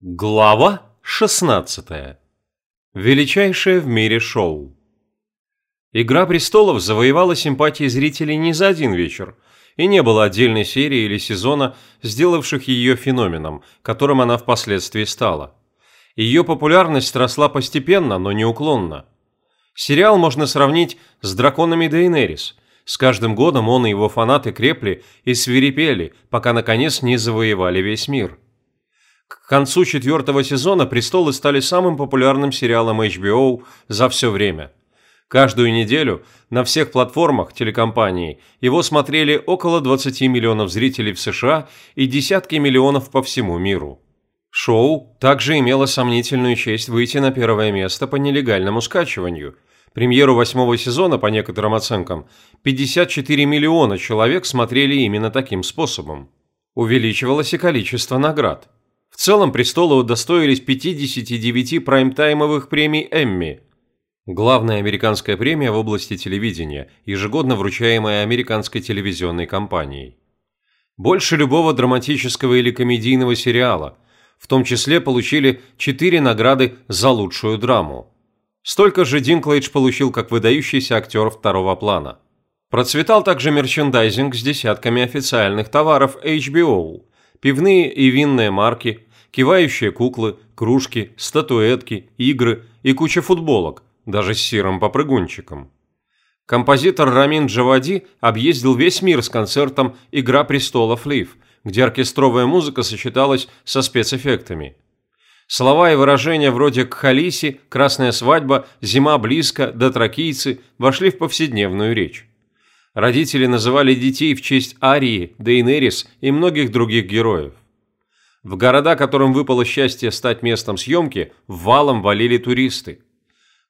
Глава 16. Величайшее в мире шоу. «Игра престолов» завоевала симпатии зрителей не за один вечер, и не было отдельной серии или сезона, сделавших ее феноменом, которым она впоследствии стала. Ее популярность росла постепенно, но неуклонно. Сериал можно сравнить с «Драконами Дейнерис», с каждым годом он и его фанаты крепли и свирепели, пока наконец не завоевали весь мир. К концу четвертого сезона «Престолы» стали самым популярным сериалом HBO за все время. Каждую неделю на всех платформах телекомпании его смотрели около 20 миллионов зрителей в США и десятки миллионов по всему миру. Шоу также имело сомнительную честь выйти на первое место по нелегальному скачиванию. Премьеру восьмого сезона, по некоторым оценкам, 54 миллиона человек смотрели именно таким способом. Увеличивалось и количество наград – в целом «Престолы» удостоились 59 прайм-таймовых премий «Эмми». Главная американская премия в области телевидения, ежегодно вручаемая американской телевизионной компанией. Больше любого драматического или комедийного сериала, в том числе получили 4 награды за лучшую драму. Столько же Динклейдж получил как выдающийся актер второго плана. Процветал также мерчендайзинг с десятками официальных товаров HBO – пивные и винные марки, кивающие куклы, кружки, статуэтки, игры и куча футболок, даже с сиром-попрыгунчиком. Композитор Рамин Джавади объездил весь мир с концертом «Игра престолов Лив», где оркестровая музыка сочеталась со спецэффектами. Слова и выражения вроде «кхалиси», «красная свадьба», «зима близко», «дотракийцы» вошли в повседневную речь. Родители называли детей в честь Арии, Дейнерис и многих других героев. В города, которым выпало счастье стать местом съемки, валом валили туристы.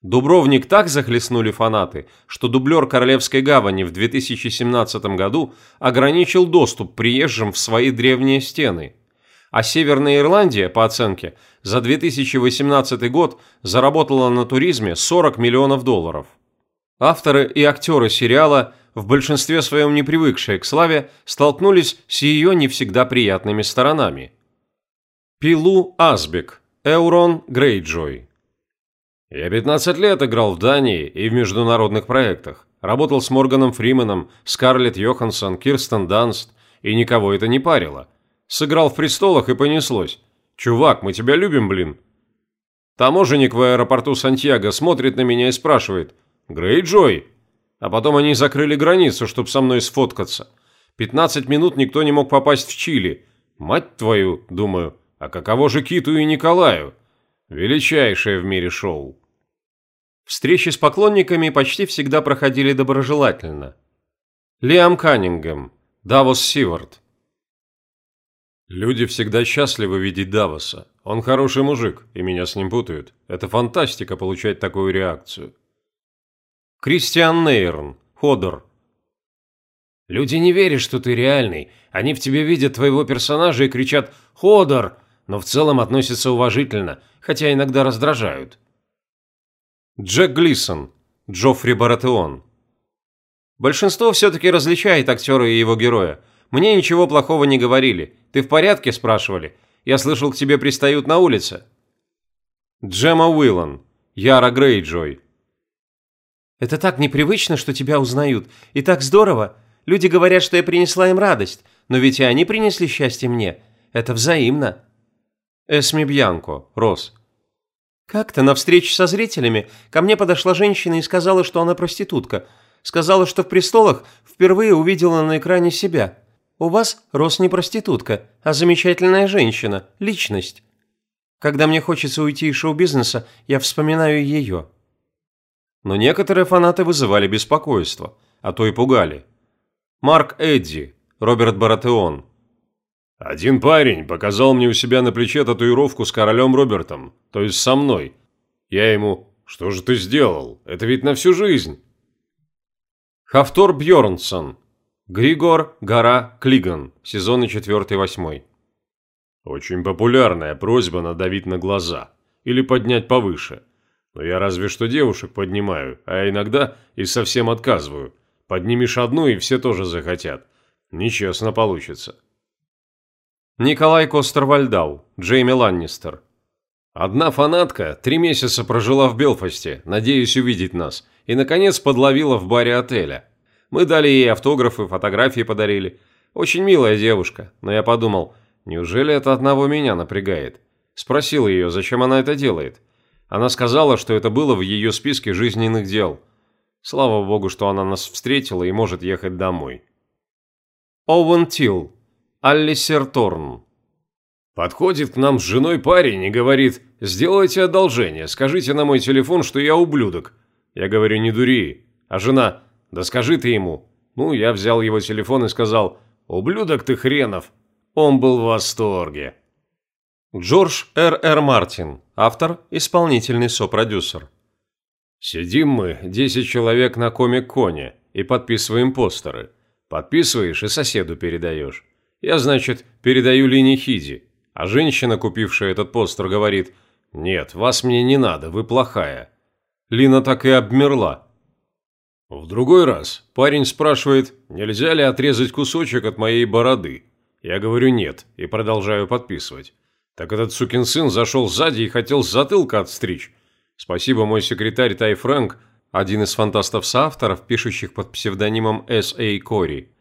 Дубровник так захлестнули фанаты, что дублер Королевской гавани в 2017 году ограничил доступ приезжим в свои древние стены. А Северная Ирландия, по оценке, за 2018 год заработала на туризме 40 миллионов долларов. Авторы и актеры сериала в большинстве своем не привыкшие к славе, столкнулись с ее не всегда приятными сторонами. Пилу Асбек, Эурон Грейджой. Я 15 лет играл в Дании и в международных проектах. Работал с Морганом Фрименом, Скарлетт Йоханссон, Кирстен Данст, и никого это не парило. Сыграл в «Престолах» и понеслось. «Чувак, мы тебя любим, блин». Таможенник в аэропорту Сантьяго смотрит на меня и спрашивает «Грейджой, а потом они закрыли границу, чтобы со мной сфоткаться. 15 минут никто не мог попасть в Чили. Мать твою, думаю, а каково же Киту и Николаю? Величайшее в мире шоу. Встречи с поклонниками почти всегда проходили доброжелательно. Лиам Каннингем, Давос Сивард. Люди всегда счастливы видеть Давоса. Он хороший мужик, и меня с ним путают. Это фантастика получать такую реакцию. Кристиан Нейрон, Ходор. Люди не верят, что ты реальный. Они в тебе видят твоего персонажа и кричат «Ходор!», но в целом относятся уважительно, хотя иногда раздражают. Джек Глисон, Джоффри Баратеон. Большинство все-таки различает актера и его героя. Мне ничего плохого не говорили. Ты в порядке, спрашивали? Я слышал, к тебе пристают на улице. Джема Уиллан, Яра Грейджой. Это так непривычно, что тебя узнают. И так здорово. Люди говорят, что я принесла им радость. Но ведь и они принесли счастье мне. Это взаимно. Эсми Бьянко, Рос. Как-то на встрече со зрителями ко мне подошла женщина и сказала, что она проститутка. Сказала, что в «Престолах» впервые увидела на экране себя. У вас Рос не проститутка, а замечательная женщина, личность. Когда мне хочется уйти из шоу-бизнеса, я вспоминаю ее но некоторые фанаты вызывали беспокойство, а то и пугали. Марк Эдди, Роберт Баратеон. «Один парень показал мне у себя на плече татуировку с королем Робертом, то есть со мной. Я ему, что же ты сделал? Это ведь на всю жизнь». Хафтор Бьорнсон, Григор Гора Клиган, сезоны 4-8. Очень популярная просьба надавить на глаза или поднять повыше. Но я разве что девушек поднимаю, а иногда и совсем отказываю. Поднимешь одну, и все тоже захотят. Нечестно получится. Николай Костервальдау, Джейми Ланнистер. Одна фанатка три месяца прожила в Белфасте, надеясь увидеть нас, и, наконец, подловила в баре отеля. Мы дали ей автографы, фотографии подарили. Очень милая девушка, но я подумал, неужели это одного меня напрягает? Спросил ее, зачем она это делает. Она сказала, что это было в ее списке жизненных дел. Слава богу, что она нас встретила и может ехать домой. Оуэн Тилл. Аллисер Торн. Подходит к нам с женой парень и говорит, «Сделайте одолжение, скажите на мой телефон, что я ублюдок». Я говорю, «Не дури». А жена, «Да скажи ты ему». Ну, я взял его телефон и сказал, «Ублюдок ты хренов». Он был в восторге. Джордж Р. Р. Мартин, автор, исполнительный сопродюсер. Сидим мы, 10 человек на комик-коне, и подписываем постеры. Подписываешь и соседу передаешь. Я, значит, передаю Лине Хиди, а женщина, купившая этот постер, говорит, «Нет, вас мне не надо, вы плохая». Лина так и обмерла. В другой раз парень спрашивает, нельзя ли отрезать кусочек от моей бороды. Я говорю «нет» и продолжаю подписывать. Так этот сукин сын зашел сзади и хотел с затылка отстричь. Спасибо, мой секретарь Тай Фрэнк, один из фантастов-соавторов, пишущих под псевдонимом С.А. Кори,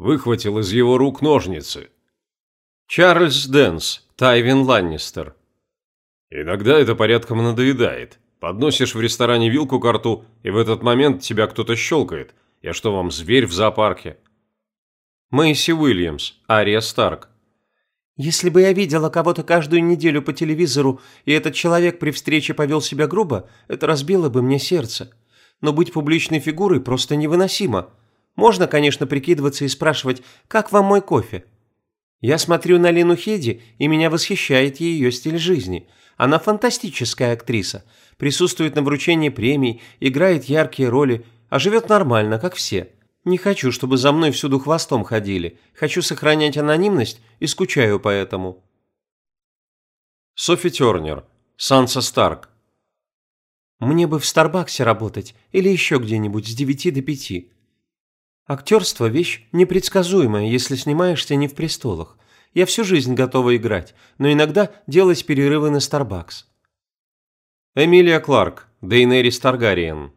выхватил из его рук ножницы. Чарльз Дэнс, Тайвин Ланнистер. Иногда это порядком надоедает. Подносишь в ресторане вилку к рту, и в этот момент тебя кто-то щелкает. Я что, вам зверь в зоопарке? Мэйси Уильямс, Ария Старк. Если бы я видела кого-то каждую неделю по телевизору, и этот человек при встрече повел себя грубо, это разбило бы мне сердце. Но быть публичной фигурой просто невыносимо. Можно, конечно, прикидываться и спрашивать, как вам мой кофе? Я смотрю на Лину Хеди, и меня восхищает ее стиль жизни. Она фантастическая актриса, присутствует на вручении премий, играет яркие роли, а живет нормально, как все. Не хочу, чтобы за мной всюду хвостом ходили. Хочу сохранять анонимность и скучаю по этому. Софи Тернер. Санса Старк. Мне бы в Старбаксе работать или еще где-нибудь с девяти до пяти. Актерство – вещь непредсказуемая, если снимаешься не в престолах. Я всю жизнь готова играть, но иногда делать перерывы на Старбакс. Эмилия Кларк, Дейнерис Таргариен.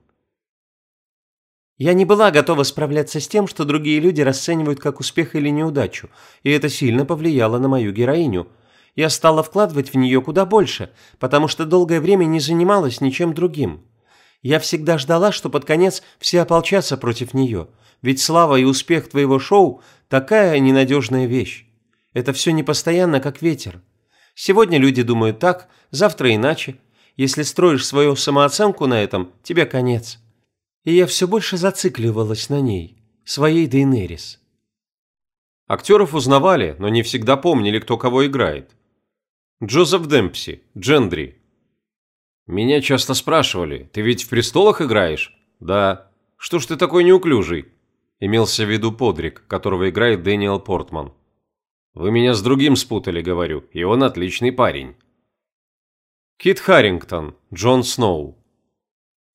Я не была готова справляться с тем, что другие люди расценивают как успех или неудачу, и это сильно повлияло на мою героиню. Я стала вкладывать в нее куда больше, потому что долгое время не занималась ничем другим. Я всегда ждала, что под конец все ополчатся против нее, ведь слава и успех твоего шоу – такая ненадежная вещь. Это все непостоянно, как ветер. Сегодня люди думают так, завтра иначе. Если строишь свою самооценку на этом, тебе конец и я все больше зацикливалась на ней, своей Дейнерис. Актеров узнавали, но не всегда помнили, кто кого играет. Джозеф Демпси, Джендри. Меня часто спрашивали, ты ведь в «Престолах» играешь? Да. Что ж ты такой неуклюжий? Имелся в виду Подрик, которого играет Дэниел Портман. Вы меня с другим спутали, говорю, и он отличный парень. Кит Харрингтон, Джон Сноу.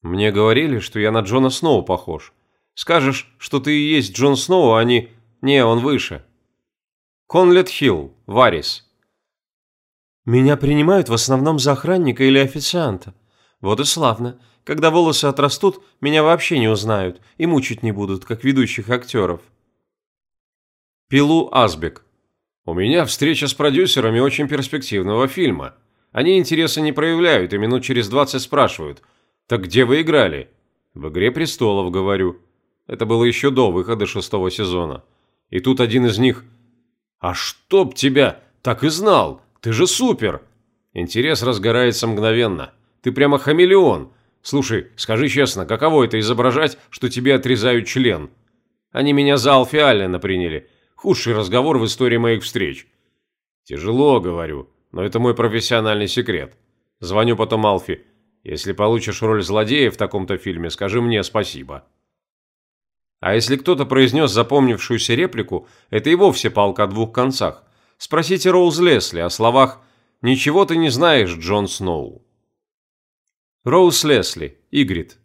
Мне говорили, что я на Джона Сноу похож. Скажешь, что ты и есть Джон Сноу, а не... Не, он выше. Конлет Хилл, Варис. Меня принимают в основном за охранника или официанта. Вот и славно. Когда волосы отрастут, меня вообще не узнают и мучить не будут, как ведущих актеров. Пилу Азбек. У меня встреча с продюсерами очень перспективного фильма. Они интереса не проявляют и минут через двадцать спрашивают – «Так где вы играли?» «В «Игре престолов», говорю. Это было еще до выхода шестого сезона. И тут один из них... «А чтоб тебя! Так и знал! Ты же супер!» Интерес разгорается мгновенно. Ты прямо хамелеон. Слушай, скажи честно, каково это изображать, что тебе отрезают член? Они меня за Алфи Аллена приняли. Худший разговор в истории моих встреч. Тяжело, говорю, но это мой профессиональный секрет. Звоню потом Алфи. Если получишь роль злодея в таком-то фильме, скажи мне спасибо. А если кто-то произнес запомнившуюся реплику, это и вовсе палка о двух концах. Спросите Роуз Лесли о словах «Ничего ты не знаешь, Джон Сноу». Роуз Лесли, Игрит.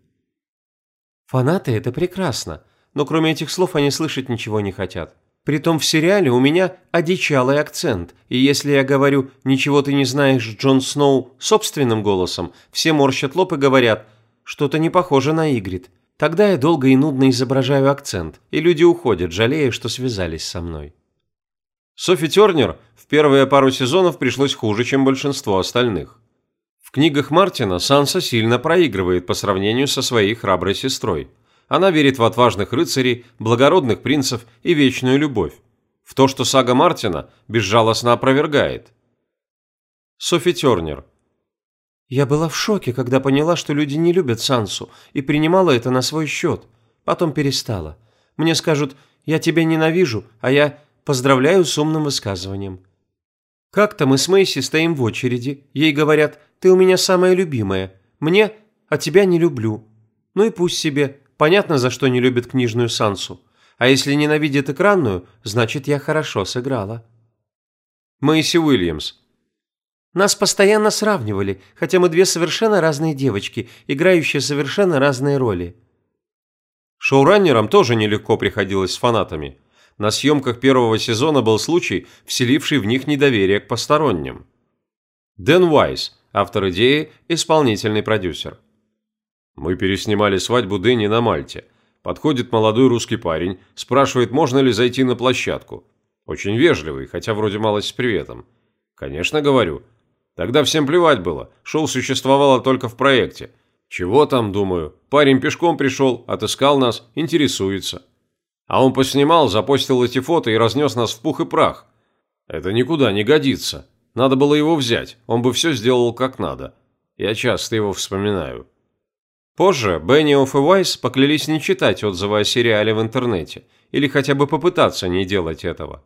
Фанаты – это прекрасно, но кроме этих слов они слышать ничего не хотят. Притом в сериале у меня одичалый акцент, и если я говорю «Ничего ты не знаешь, Джон Сноу» собственным голосом, все морщат лоб и говорят «Что-то не похоже на Игрит». Тогда я долго и нудно изображаю акцент, и люди уходят, жалея, что связались со мной. Софи Тернер в первые пару сезонов пришлось хуже, чем большинство остальных. Книгах Мартина Санса сильно проигрывает по сравнению со своей храброй сестрой – она верит в отважных рыцарей, благородных принцев и вечную любовь. В то, что сага Мартина безжалостно опровергает. Софи Тернер. Я была в шоке, когда поняла, что люди не любят Сансу, и принимала это на свой счет. Потом перестала. Мне скажут «я тебя ненавижу», а я «поздравляю с умным высказыванием». Как-то мы с Мэйси стоим в очереди. Ей говорят «ты у меня самая любимая». Мне «а тебя не люблю». Ну и пусть себе. Понятно, за что не любит книжную Сансу. А если ненавидит экранную, значит, я хорошо сыграла. Мэйси Уильямс. Нас постоянно сравнивали, хотя мы две совершенно разные девочки, играющие совершенно разные роли. Шоураннерам тоже нелегко приходилось с фанатами. На съемках первого сезона был случай, вселивший в них недоверие к посторонним. Дэн Уайс, автор идеи, исполнительный продюсер. Мы переснимали свадьбу Дэнни на Мальте. Подходит молодой русский парень, спрашивает, можно ли зайти на площадку. Очень вежливый, хотя вроде малость с приветом. Конечно, говорю. Тогда всем плевать было, шоу существовало только в проекте. Чего там, думаю, парень пешком пришел, отыскал нас, интересуется. А он поснимал, запостил эти фото и разнес нас в пух и прах. Это никуда не годится. Надо было его взять, он бы все сделал как надо. Я часто его вспоминаю. Позже Бенниофф и Уайс поклялись не читать отзывы о сериале в интернете, или хотя бы попытаться не делать этого.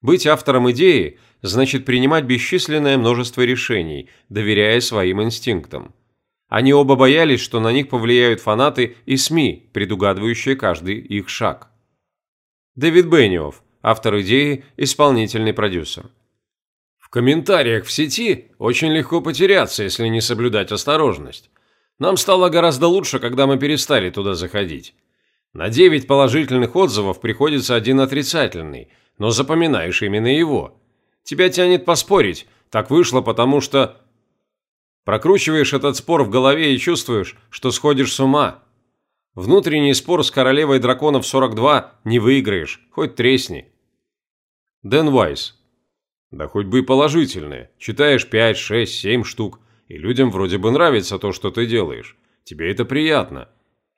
Быть автором идеи значит принимать бесчисленное множество решений, доверяя своим инстинктам. Они оба боялись, что на них повлияют фанаты и СМИ, предугадывающие каждый их шаг. Дэвид Бенниофф, автор идеи, исполнительный продюсер. Комментариях в сети очень легко потеряться, если не соблюдать осторожность. Нам стало гораздо лучше, когда мы перестали туда заходить. На 9 положительных отзывов приходится один отрицательный, но запоминаешь именно его. Тебя тянет поспорить, так вышло, потому что... Прокручиваешь этот спор в голове и чувствуешь, что сходишь с ума. Внутренний спор с королевой драконов 42 не выиграешь, хоть тресни. Дэн Вайс. Да хоть бы и положительные. Читаешь 5, 6, 7 штук и людям вроде бы нравится то, что ты делаешь. Тебе это приятно.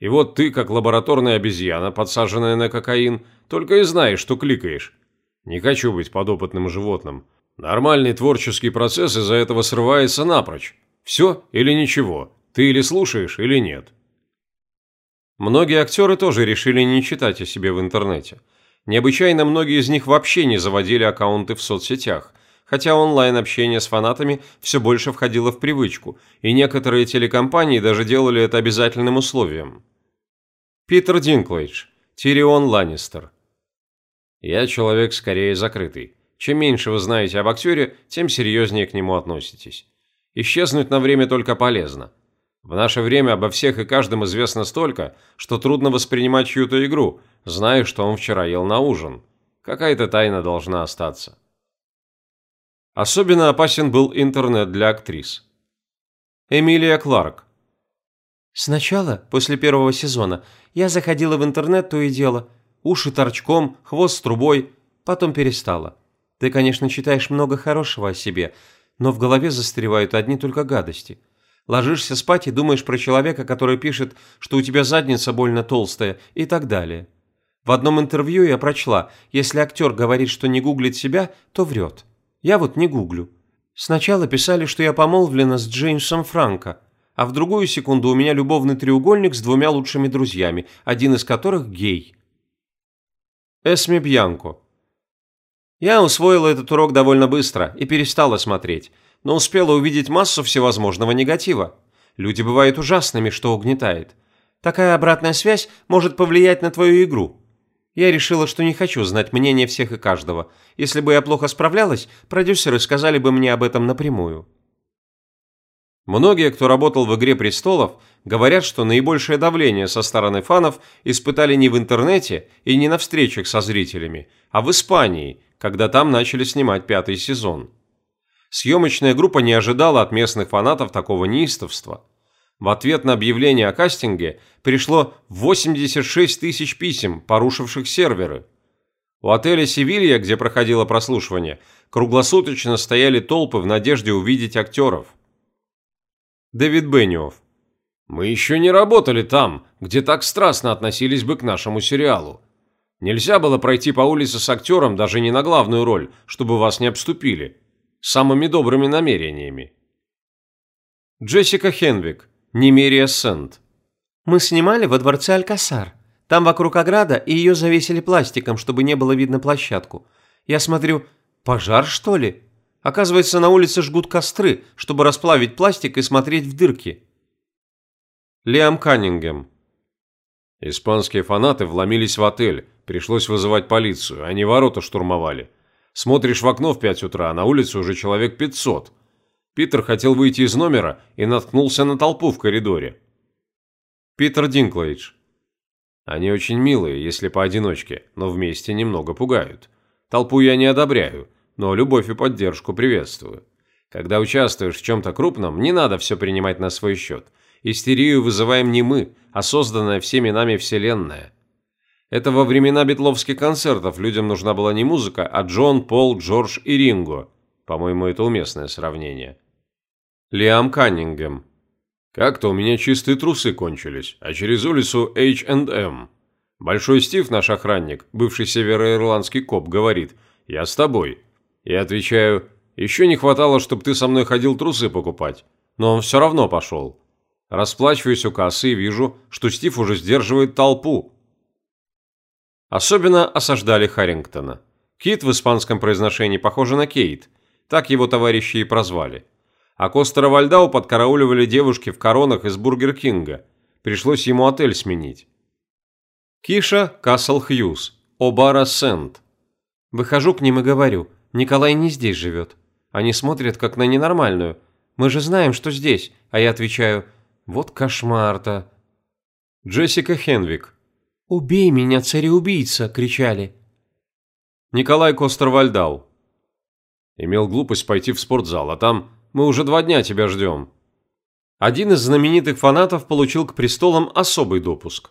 И вот ты, как лабораторная обезьяна, подсаженная на кокаин, только и знаешь, что кликаешь. Не хочу быть подопытным животным. Нормальный творческий процесс из-за этого срывается напрочь. Все или ничего. Ты или слушаешь, или нет. Многие актеры тоже решили не читать о себе в интернете. Необычайно многие из них вообще не заводили аккаунты в соцсетях, хотя онлайн-общение с фанатами все больше входило в привычку, и некоторые телекомпании даже делали это обязательным условием. Питер Динклейдж, Тирион Ланнистер. Я человек скорее закрытый. Чем меньше вы знаете об актере, тем серьезнее к нему относитесь. Исчезнуть на время только полезно. В наше время обо всех и каждом известно столько, что трудно воспринимать чью-то игру, зная, что он вчера ел на ужин. Какая-то тайна должна остаться. Особенно опасен был интернет для актрис. Эмилия Кларк. Сначала, после первого сезона, я заходила в интернет то и дело. Уши торчком, хвост с трубой. Потом перестала. Ты, конечно, читаешь много хорошего о себе, но в голове застревают одни только гадости. Ложишься спать и думаешь про человека, который пишет, что у тебя задница больно толстая и так далее. В одном интервью я прочла, если актер говорит, что не гуглит себя, то врет. Я вот не гуглю. Сначала писали, что я помолвлена с Джеймсом Франко, а в другую секунду у меня любовный треугольник с двумя лучшими друзьями, один из которых гей. Эсми Бьянко. Я усвоила этот урок довольно быстро и перестала смотреть, но успела увидеть массу всевозможного негатива. Люди бывают ужасными, что угнетает. Такая обратная связь может повлиять на твою игру. Я решила, что не хочу знать мнение всех и каждого. Если бы я плохо справлялась, продюсеры сказали бы мне об этом напрямую. Многие, кто работал в «Игре престолов», говорят, что наибольшее давление со стороны фанов испытали не в интернете и не на встречах со зрителями, а в Испании, когда там начали снимать пятый сезон. Съемочная группа не ожидала от местных фанатов такого неистовства. В ответ на объявление о кастинге пришло 86 тысяч писем, порушивших серверы. У отеля «Севилья», где проходило прослушивание, круглосуточно стояли толпы в надежде увидеть актеров. Дэвид Бенниофф. «Мы еще не работали там, где так страстно относились бы к нашему сериалу. Нельзя было пройти по улице с актером даже не на главную роль, чтобы вас не обступили. Самыми добрыми намерениями». Джессика Хенвик. Немерия Сент. Мы снимали во дворце Алькасар. Там вокруг ограда, и ее завесили пластиком, чтобы не было видно площадку. Я смотрю, пожар, что ли? Оказывается, на улице жгут костры, чтобы расплавить пластик и смотреть в дырки. Лиам Каннингем. Испанские фанаты вломились в отель. Пришлось вызывать полицию. Они ворота штурмовали. Смотришь в окно в 5 утра, а на улице уже человек 500. Питер хотел выйти из номера и наткнулся на толпу в коридоре. Питер Динклейдж. Они очень милые, если поодиночке, но вместе немного пугают. Толпу я не одобряю, но любовь и поддержку приветствую. Когда участвуешь в чем-то крупном, не надо все принимать на свой счет. Истерию вызываем не мы, а созданная всеми нами Вселенная. Это во времена битловских концертов людям нужна была не музыка, а Джон, Пол, Джордж и Ринго. По-моему, это уместное сравнение. Лиам Каннингем. Как-то у меня чистые трусы кончились, а через улицу H&M. Большой Стив, наш охранник, бывший североирландский коп, говорит «Я с тобой». Я отвечаю «Еще не хватало, чтобы ты со мной ходил трусы покупать». Но он все равно пошел. Расплачиваюсь у кассы и вижу, что Стив уже сдерживает толпу. Особенно осаждали Харрингтона. Кит в испанском произношении похоже на Кейт. Так его товарищи и прозвали а Костера Вальдау подкарауливали девушки в коронах из Бургер Кинга. Пришлось ему отель сменить. Кейша Касл Хьюз. Обара Сэнд. Выхожу к ним и говорю, Николай не здесь живет. Они смотрят как на ненормальную. Мы же знаем, что здесь. А я отвечаю, вот кошмар-то. Джессика Хенвик. «Убей меня, цареубийца!» – кричали. Николай Костер-Вальдау. Имел глупость пойти в спортзал, а там мы уже два дня тебя ждем». Один из знаменитых фанатов получил к престолам особый допуск.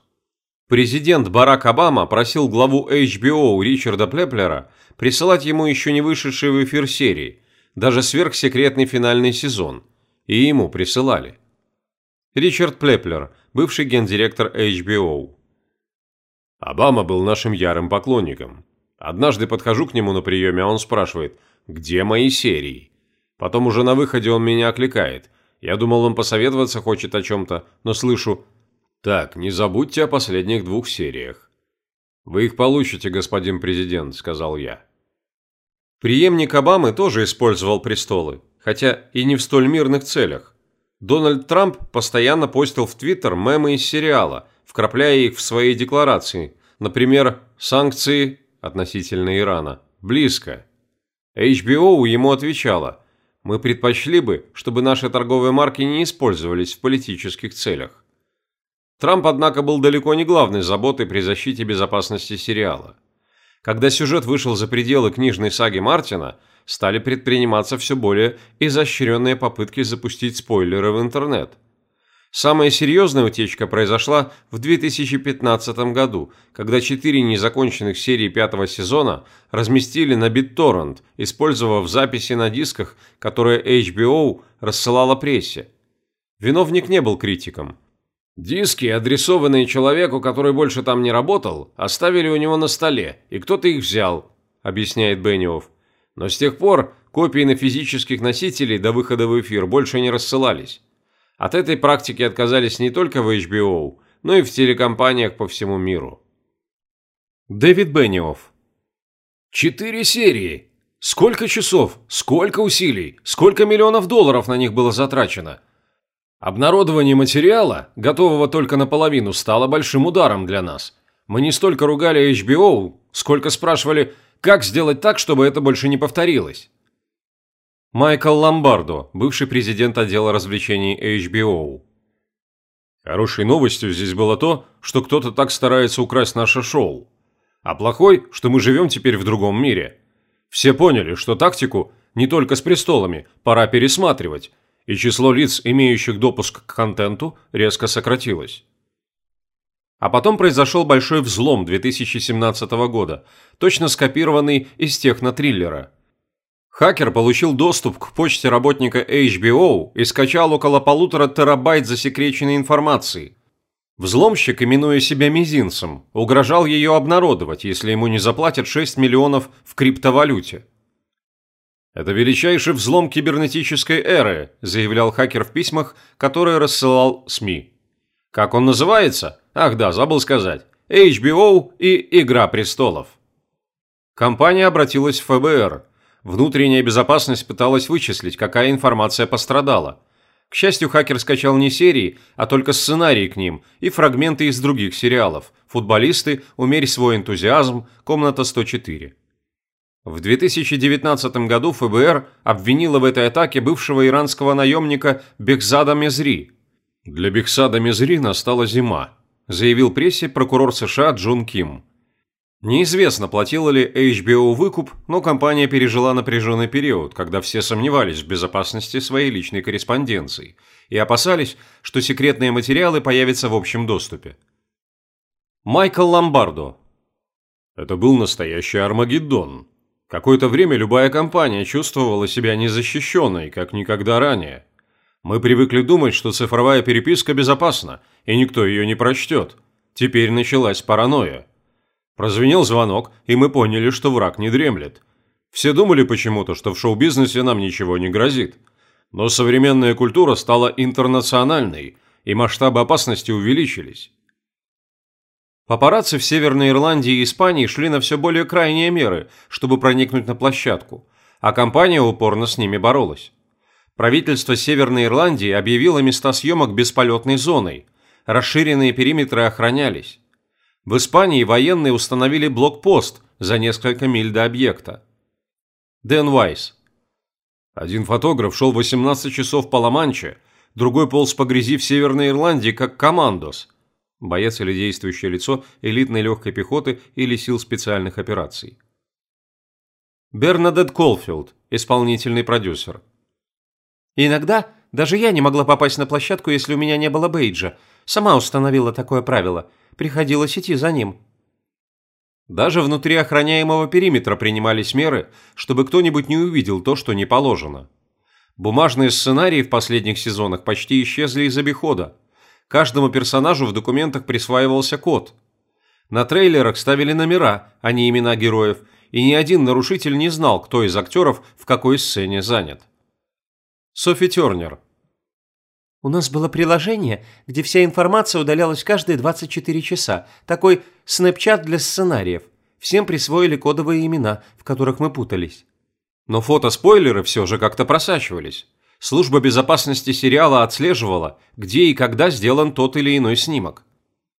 Президент Барак Обама просил главу HBO Ричарда Плеплера присылать ему еще не вышедшие в эфир серии, даже сверхсекретный финальный сезон, и ему присылали. Ричард Плеплер, бывший гендиректор HBO. Обама был нашим ярым поклонником. Однажды подхожу к нему на приеме, а он спрашивает, где мои серии? Потом уже на выходе он меня окликает. Я думал, он посоветоваться хочет о чем-то, но слышу «Так, не забудьте о последних двух сериях». «Вы их получите, господин президент», – сказал я. Приемник Обамы тоже использовал престолы, хотя и не в столь мирных целях. Дональд Трамп постоянно постил в Твиттер мемы из сериала, вкрапляя их в свои декларации. Например, санкции относительно Ирана. Близко. HBO ему отвечала – мы предпочли бы, чтобы наши торговые марки не использовались в политических целях. Трамп, однако, был далеко не главной заботой при защите безопасности сериала. Когда сюжет вышел за пределы книжной саги Мартина, стали предприниматься все более изощренные попытки запустить спойлеры в интернет – Самая серьезная утечка произошла в 2015 году, когда четыре незаконченных серии пятого сезона разместили на BitTorrent, использовав записи на дисках, которые HBO рассылала прессе. Виновник не был критиком. Диски, адресованные человеку, который больше там не работал, оставили у него на столе, и кто-то их взял, объясняет Бенниофф. Но с тех пор копии на физических носителей до выхода в эфир больше не рассылались. От этой практики отказались не только в HBO, но и в телекомпаниях по всему миру. Дэвид Бенниофф. Четыре серии. Сколько часов, сколько усилий, сколько миллионов долларов на них было затрачено. Обнародование материала, готового только наполовину, стало большим ударом для нас. Мы не столько ругали HBO, сколько спрашивали, как сделать так, чтобы это больше не повторилось. Майкл Ломбардо, бывший президент отдела развлечений HBO. Хорошей новостью здесь было то, что кто-то так старается украсть наше шоу. А плохой, что мы живем теперь в другом мире. Все поняли, что тактику не только с престолами пора пересматривать, и число лиц, имеющих допуск к контенту, резко сократилось. А потом произошел большой взлом 2017 года, точно скопированный из технотриллера. Хакер получил доступ к почте работника HBO и скачал около полутора терабайт засекреченной информации. Взломщик, именуя себя мизинцем, угрожал ее обнародовать, если ему не заплатят 6 миллионов в криптовалюте. «Это величайший взлом кибернетической эры», заявлял хакер в письмах, которые рассылал СМИ. Как он называется? Ах да, забыл сказать. HBO и «Игра престолов». Компания обратилась в ФБР. Внутренняя безопасность пыталась вычислить, какая информация пострадала. К счастью, хакер скачал не серии, а только сценарии к ним и фрагменты из других сериалов «Футболисты», «Умерь свой энтузиазм», «Комната 104». В 2019 году ФБР обвинило в этой атаке бывшего иранского наемника Бехзада Мезри. «Для Бехзада Мезри настала зима», заявил прессе прокурор США Джон Ким. Неизвестно, платила ли HBO выкуп, но компания пережила напряженный период, когда все сомневались в безопасности своей личной корреспонденции и опасались, что секретные материалы появятся в общем доступе. Майкл Ломбардо. Это был настоящий Армагеддон. Какое-то время любая компания чувствовала себя незащищенной, как никогда ранее. Мы привыкли думать, что цифровая переписка безопасна, и никто ее не прочтет. Теперь началась паранойя. Прозвенел звонок, и мы поняли, что враг не дремлет. Все думали почему-то, что в шоу-бизнесе нам ничего не грозит. Но современная культура стала интернациональной, и масштабы опасности увеличились. Папарацци в Северной Ирландии и Испании шли на все более крайние меры, чтобы проникнуть на площадку, а компания упорно с ними боролась. Правительство Северной Ирландии объявило места съемок бесполетной зоной, расширенные периметры охранялись. В Испании военные установили блокпост за несколько миль до объекта. Дэн Вайс. Один фотограф шел 18 часов по Ла-Манче, другой полз по грязи в Северной Ирландии как командос. Боец или действующее лицо элитной легкой пехоты или сил специальных операций. Бернадет Колфилд, исполнительный продюсер. Иногда даже я не могла попасть на площадку, если у меня не было бейджа. Сама установила такое правило – Приходилось идти за ним. Даже внутри охраняемого периметра принимались меры, чтобы кто-нибудь не увидел то, что не положено. Бумажные сценарии в последних сезонах почти исчезли из обихода. Каждому персонажу в документах присваивался код. На трейлерах ставили номера, а не имена героев, и ни один нарушитель не знал, кто из актеров в какой сцене занят. Софи Тернер, у нас было приложение, где вся информация удалялась каждые 24 часа. Такой снэпчат для сценариев. Всем присвоили кодовые имена, в которых мы путались. Но фотоспойлеры все же как-то просачивались. Служба безопасности сериала отслеживала, где и когда сделан тот или иной снимок.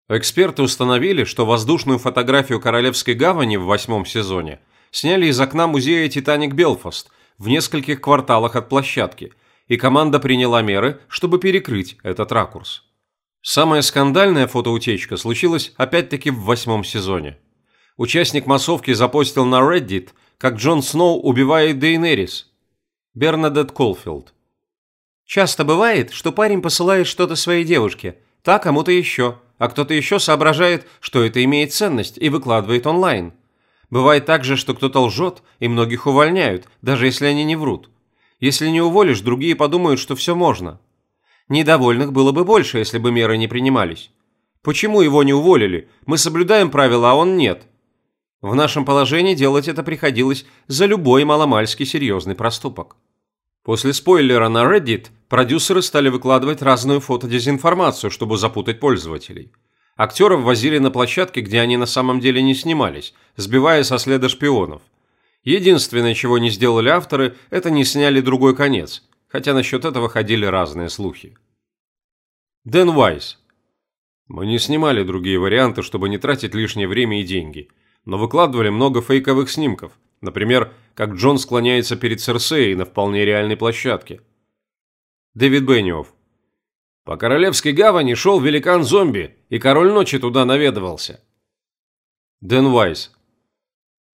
Эксперты установили, что воздушную фотографию Королевской гавани в восьмом сезоне сняли из окна музея «Титаник Белфаст» в нескольких кварталах от площадки – и команда приняла меры, чтобы перекрыть этот ракурс. Самая скандальная фотоутечка случилась опять-таки в восьмом сезоне. Участник массовки запостил на Reddit, как Джон Сноу убивает Дейнерис. Бернадет Колфилд. Часто бывает, что парень посылает что-то своей девушке, та кому-то еще, а кто-то еще соображает, что это имеет ценность и выкладывает онлайн. Бывает также, что кто-то лжет, и многих увольняют, даже если они не врут. Если не уволишь, другие подумают, что все можно. Недовольных было бы больше, если бы меры не принимались. Почему его не уволили? Мы соблюдаем правила, а он нет. В нашем положении делать это приходилось за любой маломальски серьезный проступок. После спойлера на Reddit продюсеры стали выкладывать разную фотодезинформацию, чтобы запутать пользователей. Актеров возили на площадки, где они на самом деле не снимались, сбивая со следа шпионов – Единственное, чего не сделали авторы, это не сняли другой конец, хотя насчет этого ходили разные слухи. Дэн Вайс. Мы не снимали другие варианты, чтобы не тратить лишнее время и деньги, но выкладывали много фейковых снимков, например, как Джон склоняется перед Серсеей на вполне реальной площадке. Дэвид Бенниофф. По Королевской гавани шел великан-зомби, и король ночи туда наведывался. Дэн Вайс.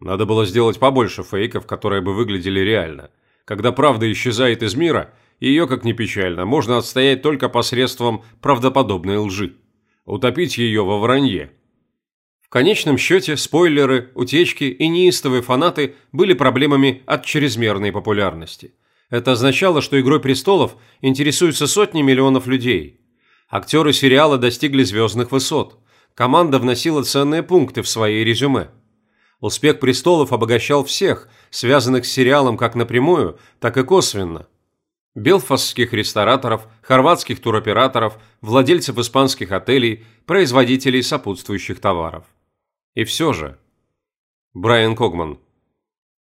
Надо было сделать побольше фейков, которые бы выглядели реально. Когда правда исчезает из мира, ее, как ни печально, можно отстоять только посредством правдоподобной лжи. Утопить ее во вранье. В конечном счете, спойлеры, утечки и неистовые фанаты были проблемами от чрезмерной популярности. Это означало, что «Игрой престолов» интересуются сотни миллионов людей. Актеры сериала достигли звездных высот. Команда вносила ценные пункты в свои резюме. Успех «Престолов» обогащал всех, связанных с сериалом как напрямую, так и косвенно. Белфастских рестораторов, хорватских туроператоров, владельцев испанских отелей, производителей сопутствующих товаров. И все же... Брайан Когман.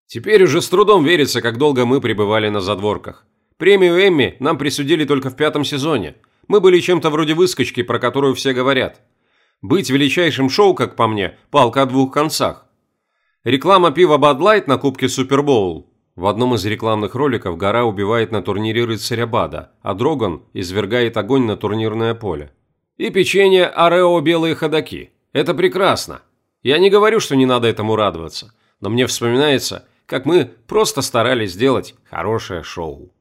Теперь уже с трудом верится, как долго мы пребывали на задворках. Премию Эмми нам присудили только в пятом сезоне. Мы были чем-то вроде выскочки, про которую все говорят. Быть величайшим шоу, как по мне, палка о двух концах. Реклама пива Bud Light на Кубке Супербоул. В одном из рекламных роликов гора убивает на турнире рыцаря Бада, а Дроган извергает огонь на турнирное поле. И печенье Орео белые ходаки. Это прекрасно. Я не говорю, что не надо этому радоваться, но мне вспоминается, как мы просто старались сделать хорошее шоу.